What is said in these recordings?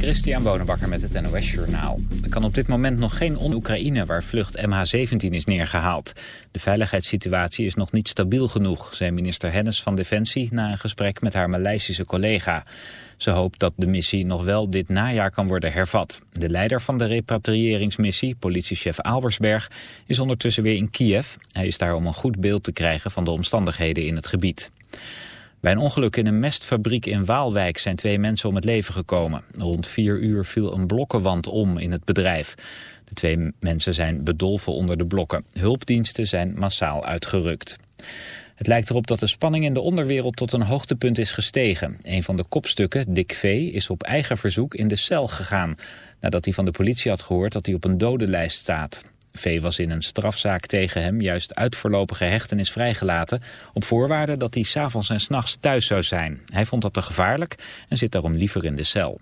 Christian Bonenbakker met het NOS Journaal. Er kan op dit moment nog geen on-Oekraïne waar vlucht MH17 is neergehaald. De veiligheidssituatie is nog niet stabiel genoeg, zei minister Hennis van Defensie na een gesprek met haar Maleisische collega. Ze hoopt dat de missie nog wel dit najaar kan worden hervat. De leider van de repatriëringsmissie, politiechef Albersberg, is ondertussen weer in Kiev. Hij is daar om een goed beeld te krijgen van de omstandigheden in het gebied. Bij een ongeluk in een mestfabriek in Waalwijk zijn twee mensen om het leven gekomen. Rond vier uur viel een blokkenwand om in het bedrijf. De twee mensen zijn bedolven onder de blokken. Hulpdiensten zijn massaal uitgerukt. Het lijkt erop dat de spanning in de onderwereld tot een hoogtepunt is gestegen. Een van de kopstukken, Dick V, is op eigen verzoek in de cel gegaan... nadat hij van de politie had gehoord dat hij op een dodenlijst staat. V was in een strafzaak tegen hem juist uit voorlopige hechtenis vrijgelaten... op voorwaarde dat hij s'avonds en s'nachts thuis zou zijn. Hij vond dat te gevaarlijk en zit daarom liever in de cel.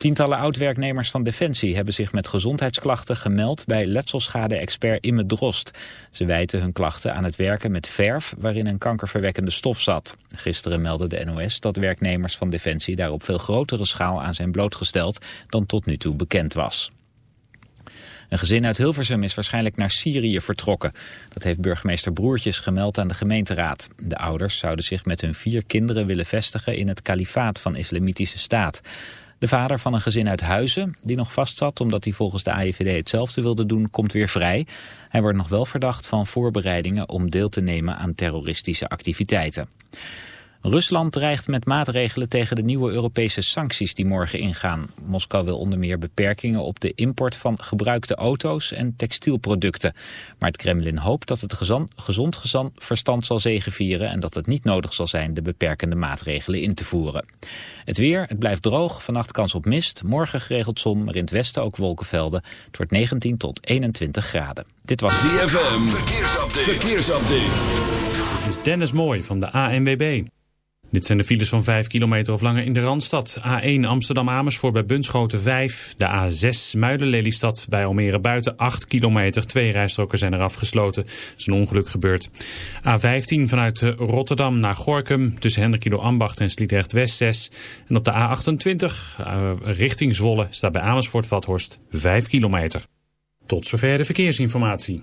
Tientallen oud-werknemers van Defensie hebben zich met gezondheidsklachten gemeld bij letselschade-expert Imme Drost. Ze wijten hun klachten aan het werken met verf waarin een kankerverwekkende stof zat. Gisteren meldde de NOS dat werknemers van Defensie daar op veel grotere schaal aan zijn blootgesteld dan tot nu toe bekend was. Een gezin uit Hilversum is waarschijnlijk naar Syrië vertrokken. Dat heeft burgemeester Broertjes gemeld aan de gemeenteraad. De ouders zouden zich met hun vier kinderen willen vestigen in het kalifaat van Islamitische Staat. De vader van een gezin uit Huizen, die nog vastzat omdat hij volgens de AIVD hetzelfde wilde doen, komt weer vrij. Hij wordt nog wel verdacht van voorbereidingen om deel te nemen aan terroristische activiteiten. Rusland dreigt met maatregelen tegen de nieuwe Europese sancties die morgen ingaan. Moskou wil onder meer beperkingen op de import van gebruikte auto's en textielproducten. Maar het Kremlin hoopt dat het gezond verstand zal zegevieren en dat het niet nodig zal zijn de beperkende maatregelen in te voeren. Het weer, het blijft droog, vannacht kans op mist, morgen geregeld zon, maar in het westen ook wolkenvelden. Het wordt 19 tot 21 graden. Dit was ZFM, verkeersupdate. verkeersupdate. Dit is Dennis Mooi van de ANWB. Dit zijn de files van 5 kilometer of langer in de Randstad. A1 Amsterdam-Amersfoort bij Bunschoten 5. De A6 Muiden-Lelystad bij Almere buiten 8 kilometer. Twee rijstroken zijn er afgesloten. Er is een ongeluk gebeurd. A15 vanuit Rotterdam naar Gorkum tussen Hendrikido Ambacht en Sliedrecht West 6. En op de A28 uh, richting Zwolle staat bij Amersfoort-Vathorst 5 kilometer. Tot zover de verkeersinformatie.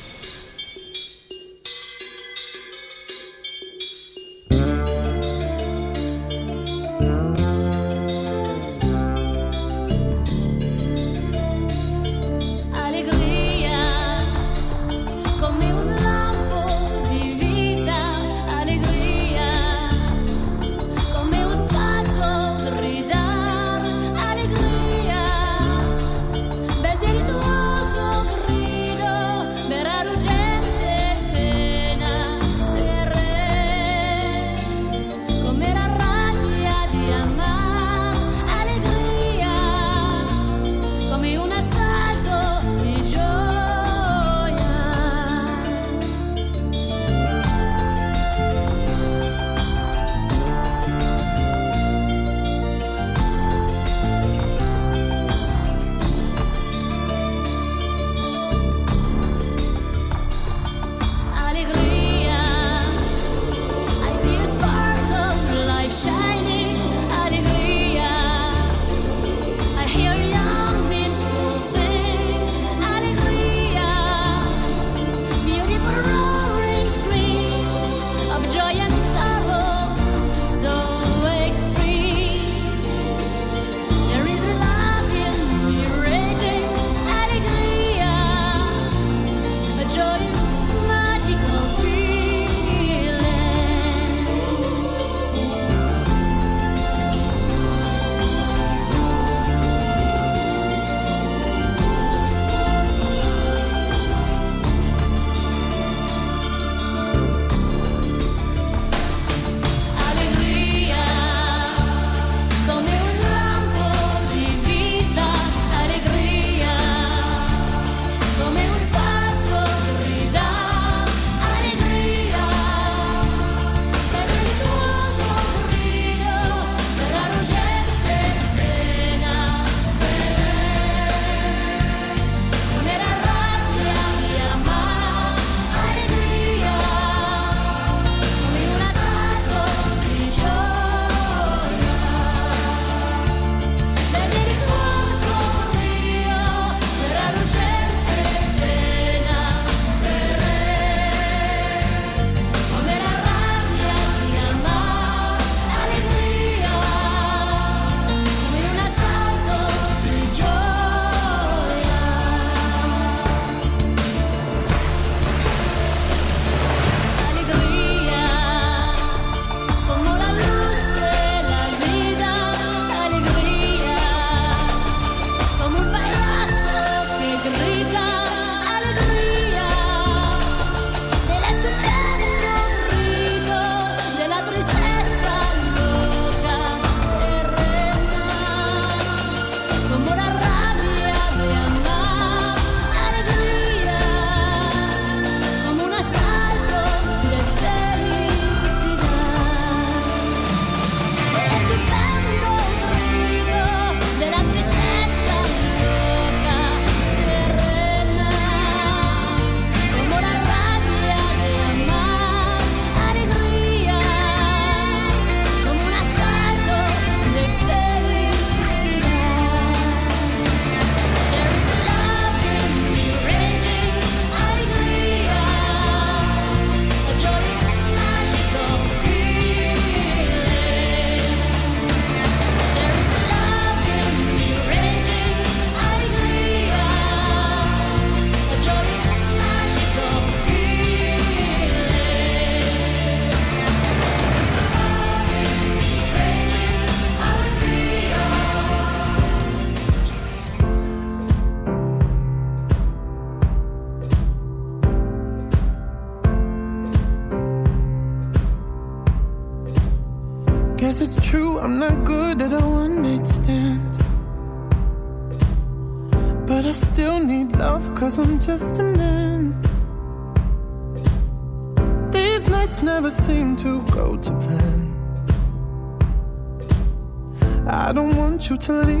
to leave.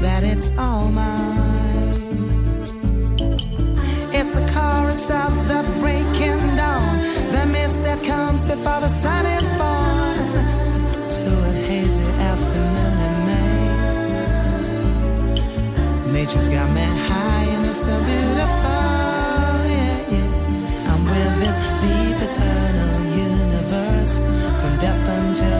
that it's all mine. It's the chorus of the breaking dawn, the mist that comes before the sun is born, to a hazy afternoon in May. Nature's got me high and it's so beautiful. Yeah, yeah. I'm with this deep eternal universe from death until.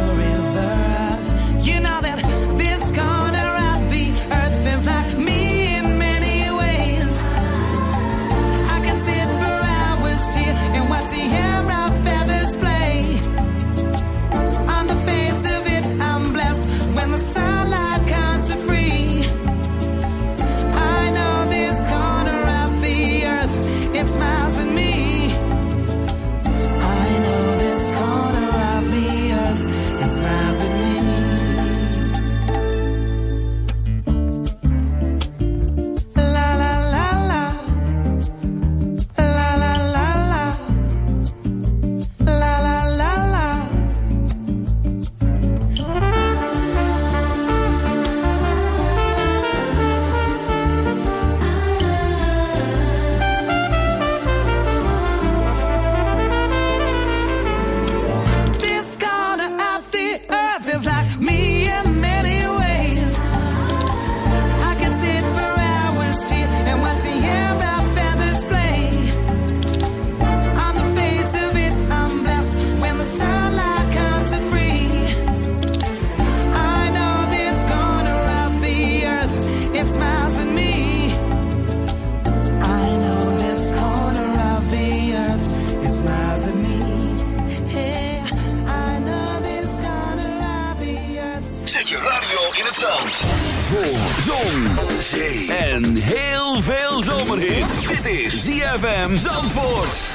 Zon, zee en heel veel zomerhit. Dit is ZFM Zandvoort.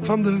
Van de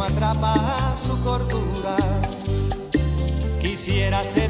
no atrapa su cordura. Quisiera ser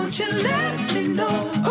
won't you let me know?